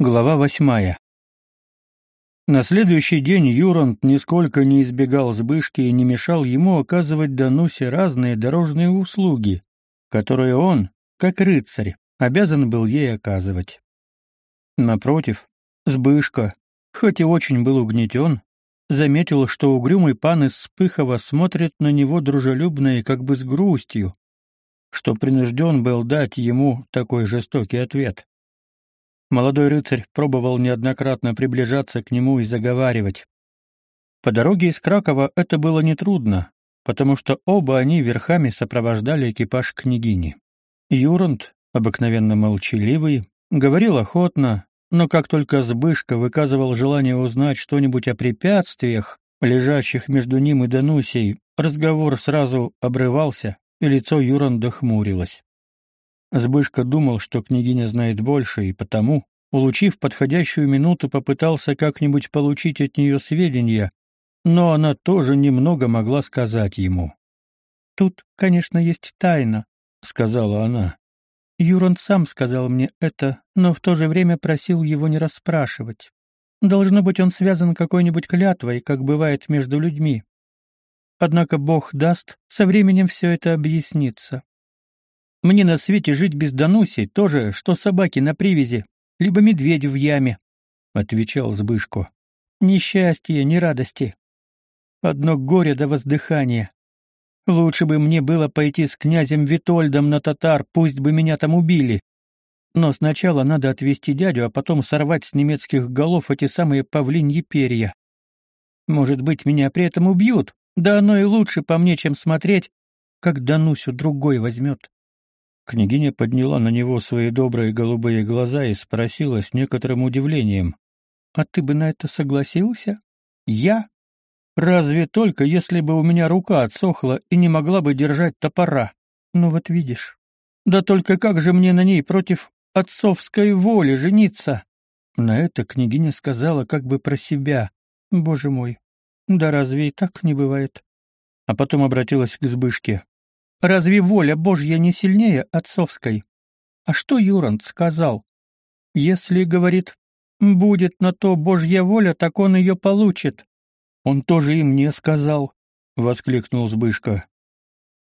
Глава восьмая. На следующий день Юрант нисколько не избегал Збышки и не мешал ему оказывать Данусе разные дорожные услуги, которые он, как рыцарь, обязан был ей оказывать. Напротив, Збышка, хоть и очень был угнетен, заметил, что угрюмый пан из Спыхова смотрит на него дружелюбно и как бы с грустью, что принужден был дать ему такой жестокий ответ. Молодой рыцарь пробовал неоднократно приближаться к нему и заговаривать. По дороге из Кракова это было нетрудно, потому что оба они верхами сопровождали экипаж княгини. Юрант, обыкновенно молчаливый, говорил охотно, но как только Збышка выказывал желание узнать что-нибудь о препятствиях, лежащих между ним и Данусей, разговор сразу обрывался, и лицо Юранда хмурилось. Збышка думал, что княгиня знает больше, и потому, улучив подходящую минуту, попытался как-нибудь получить от нее сведения, но она тоже немного могла сказать ему. «Тут, конечно, есть тайна», — сказала она. Юрон сам сказал мне это, но в то же время просил его не расспрашивать. Должно быть, он связан какой-нибудь клятвой, как бывает между людьми. Однако Бог даст, со временем все это объяснится. Мне на свете жить без Дануси тоже, что собаки на привязи, либо медведь в яме, — отвечал Збышко. Ни счастья, ни радости. Одно горе до воздыхания. Лучше бы мне было пойти с князем Витольдом на татар, пусть бы меня там убили. Но сначала надо отвезти дядю, а потом сорвать с немецких голов эти самые павлиньи перья. Может быть, меня при этом убьют, да оно и лучше по мне, чем смотреть, как Данусю другой возьмет. Княгиня подняла на него свои добрые голубые глаза и спросила с некоторым удивлением. «А ты бы на это согласился? Я? Разве только, если бы у меня рука отсохла и не могла бы держать топора? Ну вот видишь. Да только как же мне на ней против отцовской воли жениться?» На это княгиня сказала как бы про себя. «Боже мой, да разве и так не бывает?» А потом обратилась к Збышке. Разве воля Божья не сильнее отцовской? А что Юрант сказал? Если, говорит, будет на то Божья воля, так он ее получит. Он тоже и мне сказал, — воскликнул Збышка.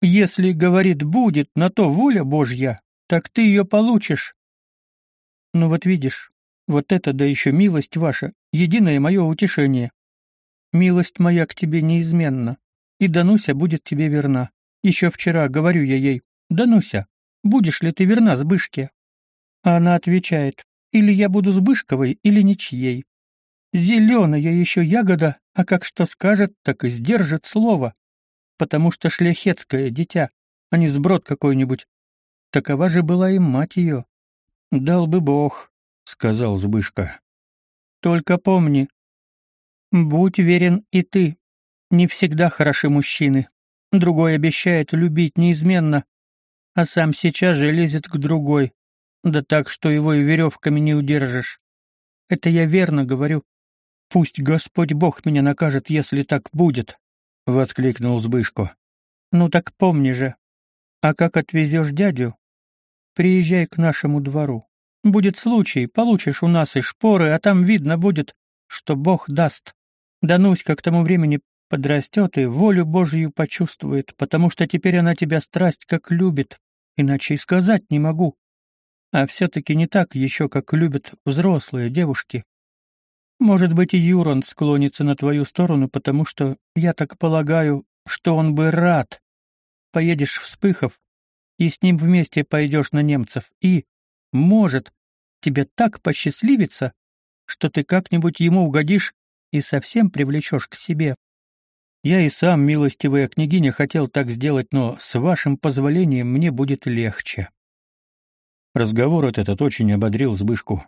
Если, говорит, будет на то воля Божья, так ты ее получишь. Ну вот видишь, вот это да еще милость ваша, единое мое утешение. Милость моя к тебе неизменна, и Дануся будет тебе верна. Еще вчера говорю я ей, «Дануся, будешь ли ты верна Збышке?» А она отвечает, «Или я буду Збышковой, или ничьей. Зеленая еще ягода, а как что скажет, так и сдержит слово, потому что шляхетское дитя, а не сброд какой-нибудь. Такова же была и мать ее. «Дал бы Бог», — сказал Збышка. «Только помни, будь верен и ты. Не всегда хороши мужчины, Другой обещает любить неизменно, а сам сейчас же лезет к другой, да так, что его и веревками не удержишь. Это я верно говорю. Пусть Господь Бог меня накажет, если так будет, — воскликнул Збышко. Ну так помни же. А как отвезешь дядю? Приезжай к нашему двору. Будет случай, получишь у нас и шпоры, а там видно будет, что Бог даст. Дануська к тому времени подрастет и волю Божью почувствует, потому что теперь она тебя страсть как любит, иначе и сказать не могу. А все-таки не так еще, как любят взрослые девушки. Может быть, и Юрон склонится на твою сторону, потому что, я так полагаю, что он бы рад. Поедешь в Спыхов, и с ним вместе пойдешь на немцев, и, может, тебе так посчастливится, что ты как-нибудь ему угодишь и совсем привлечешь к себе. Я и сам, милостивая княгиня, хотел так сделать, но с вашим позволением мне будет легче. Разговор этот очень ободрил Збышку.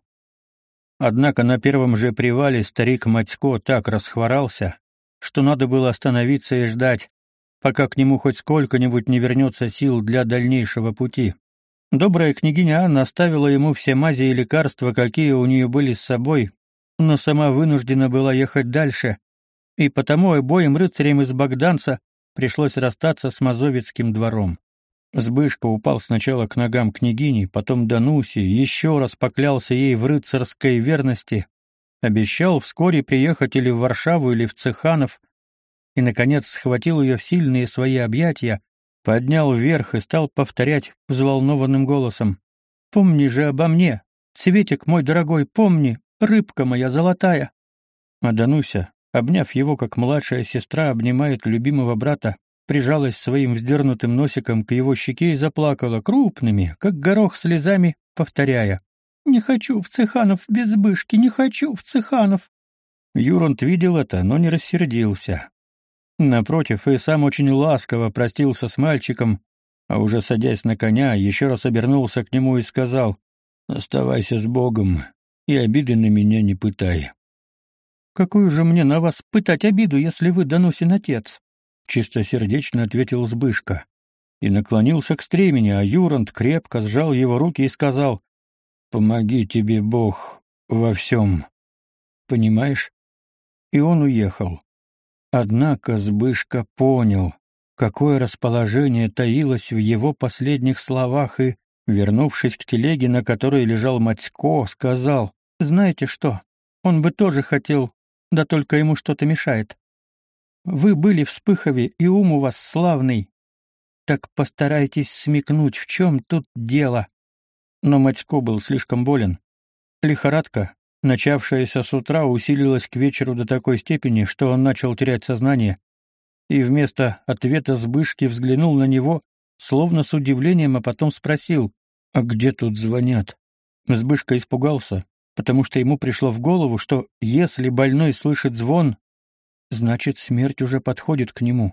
Однако на первом же привале старик Матько так расхворался, что надо было остановиться и ждать, пока к нему хоть сколько-нибудь не вернется сил для дальнейшего пути. Добрая княгиня Анна оставила ему все мази и лекарства, какие у нее были с собой, но сама вынуждена была ехать дальше, и потому обоим рыцарям из Богданца пришлось расстаться с Мазовецким двором. Сбышка упал сначала к ногам княгини, потом Дануси, еще раз поклялся ей в рыцарской верности, обещал вскоре приехать или в Варшаву, или в Цеханов, и, наконец, схватил ее в сильные свои объятия, поднял вверх и стал повторять взволнованным голосом. «Помни же обо мне, Цветик мой дорогой, помни, рыбка моя золотая!» А Дануся, обняв его, как младшая сестра обнимает любимого брата, прижалась своим вздернутым носиком к его щеке и заплакала крупными, как горох слезами, повторяя «Не хочу в Цеханов без Збышки, не хочу в Цеханов!» Юрант видел это, но не рассердился. Напротив, и сам очень ласково простился с мальчиком, а уже садясь на коня, еще раз обернулся к нему и сказал «Оставайся с Богом и обиды на меня не пытай». «Какую же мне на вас пытать обиду, если вы доносен отец?» чистосердечно ответил Збышка и наклонился к стремени, а Юрант крепко сжал его руки и сказал «Помоги тебе, Бог, во всем». Понимаешь? И он уехал. Однако Збышка понял, какое расположение таилось в его последних словах и, вернувшись к телеге, на которой лежал Матько, сказал «Знаете что, он бы тоже хотел, да только ему что-то мешает. Вы были в Спыхове, и ум у вас славный. Так постарайтесь смекнуть, в чем тут дело. Но Матько был слишком болен. Лихорадка, начавшаяся с утра, усилилась к вечеру до такой степени, что он начал терять сознание, и вместо ответа Збышки взглянул на него, словно с удивлением, а потом спросил, «А где тут звонят?» Збышка испугался, потому что ему пришло в голову, что если больной слышит звон, Значит, смерть уже подходит к нему.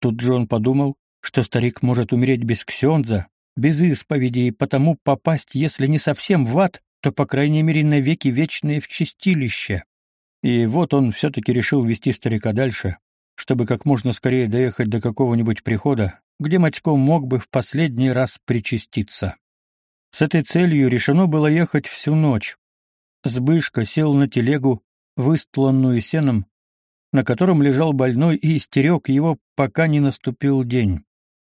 Тут Джон подумал, что старик может умереть без ксенза, без исповеди, и потому попасть, если не совсем в ад, то, по крайней мере, навеки вечные в чистилище. И вот он все-таки решил вести старика дальше, чтобы как можно скорее доехать до какого-нибудь прихода, где Матько мог бы в последний раз причаститься. С этой целью решено было ехать всю ночь. Сбышка сел на телегу, выстланную сеном, на котором лежал больной и истерек его, пока не наступил день.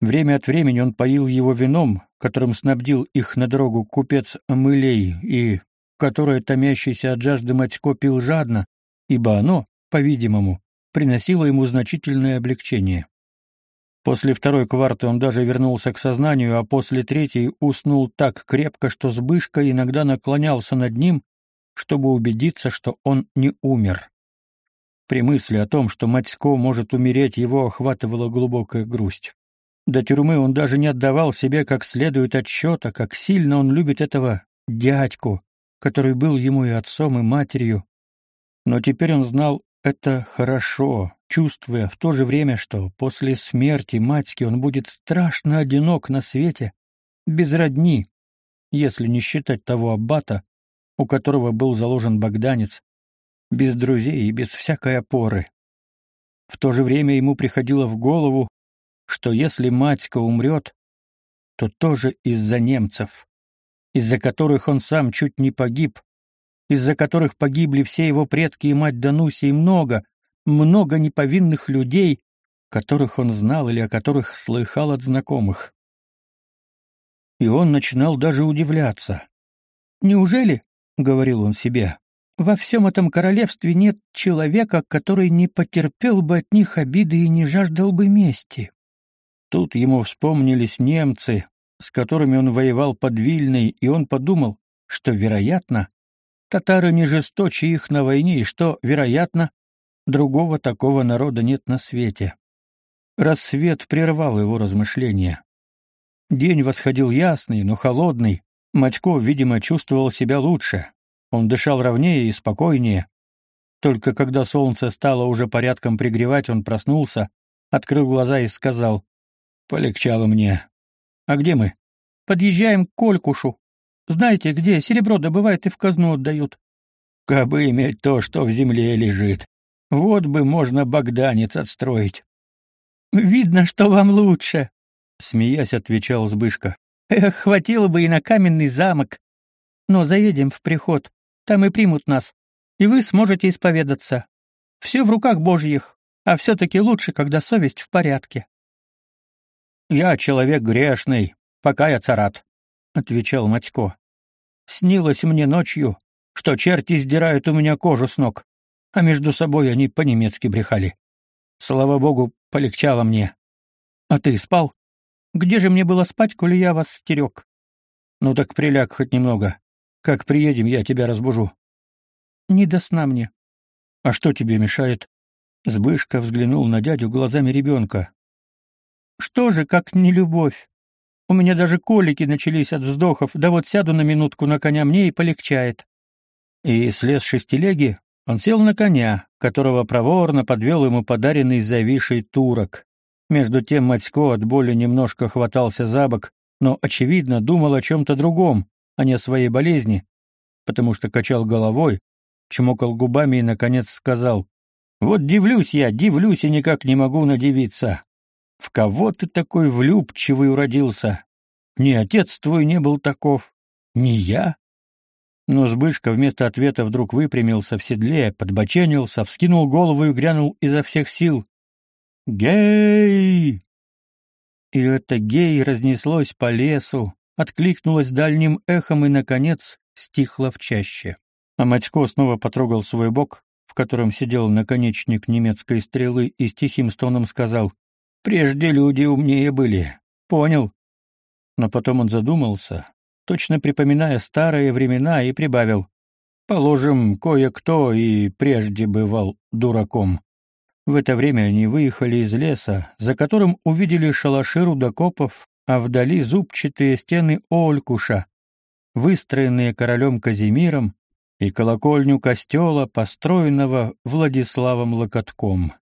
Время от времени он поил его вином, которым снабдил их на дорогу купец Амылей, и которое томящийся от жажды Матько пил жадно, ибо оно, по-видимому, приносило ему значительное облегчение. После второй кварты он даже вернулся к сознанию, а после третьей уснул так крепко, что Збышка иногда наклонялся над ним, чтобы убедиться, что он не умер. При мысли о том, что Матько может умереть, его охватывала глубокая грусть. До тюрьмы он даже не отдавал себе как следует отчета, как сильно он любит этого дядьку, который был ему и отцом, и матерью. Но теперь он знал это хорошо, чувствуя в то же время, что после смерти матьки он будет страшно одинок на свете, без родни, если не считать того аббата, у которого был заложен богданец, без друзей и без всякой опоры. В то же время ему приходило в голову, что если матька умрет, то тоже из-за немцев, из-за которых он сам чуть не погиб, из-за которых погибли все его предки и мать Дануси и много, много неповинных людей, которых он знал или о которых слыхал от знакомых. И он начинал даже удивляться. «Неужели, — говорил он себе, во всем этом королевстве нет человека, который не потерпел бы от них обиды и не жаждал бы мести. Тут ему вспомнились немцы, с которыми он воевал под Вильной, и он подумал, что, вероятно, татары не жесточе их на войне, и что, вероятно, другого такого народа нет на свете. Рассвет прервал его размышления. День восходил ясный, но холодный. Матько, видимо, чувствовал себя лучше. Он дышал ровнее и спокойнее. Только когда солнце стало уже порядком пригревать, он проснулся, открыл глаза и сказал, «Полегчало мне. А где мы?» «Подъезжаем к Колькушу. Знаете, где серебро добывают и в казну отдают». «Кабы иметь то, что в земле лежит. Вот бы можно богданец отстроить». «Видно, что вам лучше», — смеясь отвечал Збышка. «Эх, хватило бы и на каменный замок. Но заедем в приход. Там и примут нас, и вы сможете исповедаться. Все в руках Божьих, а все-таки лучше, когда совесть в порядке. Я человек грешный, пока я царат, отвечал Матько. Снилось мне ночью, что черти сдирают у меня кожу с ног, а между собой они по-немецки брехали. Слава богу, полегчало мне. А ты спал? Где же мне было спать, коли я вас стерег? Ну так приляг хоть немного. Как приедем, я тебя разбужу. Не до сна мне. А что тебе мешает? Збышка взглянул на дядю глазами ребенка. Что же, как не любовь? У меня даже колики начались от вздохов, да вот сяду на минутку на коня мне и полегчает. И, слезши с телеги, он сел на коня, которого проворно подвел ему подаренный завишей турок. Между тем Матько от боли немножко хватался за бок, но, очевидно, думал о чем-то другом, а не о своей болезни, потому что качал головой, чмокал губами и, наконец, сказал, «Вот дивлюсь я, дивлюсь и никак не могу надивиться. В кого ты такой влюбчивый уродился? Ни отец твой не был таков, ни я». Но Сбышка вместо ответа вдруг выпрямился в седле, подбоченился, вскинул голову и грянул изо всех сил. «Гей!» И это «гей» разнеслось по лесу, откликнулось дальним эхом и, наконец, стихло в чаще. А Матько снова потрогал свой бок, в котором сидел наконечник немецкой стрелы, и с тихим стоном сказал «Прежде люди умнее были. Понял?» Но потом он задумался, точно припоминая старые времена, и прибавил «Положим, кое-кто и прежде бывал дураком». В это время они выехали из леса, за которым увидели шалаши рудокопов, а вдали зубчатые стены Олькуша, выстроенные королем Казимиром, и колокольню костела, построенного Владиславом Локотком.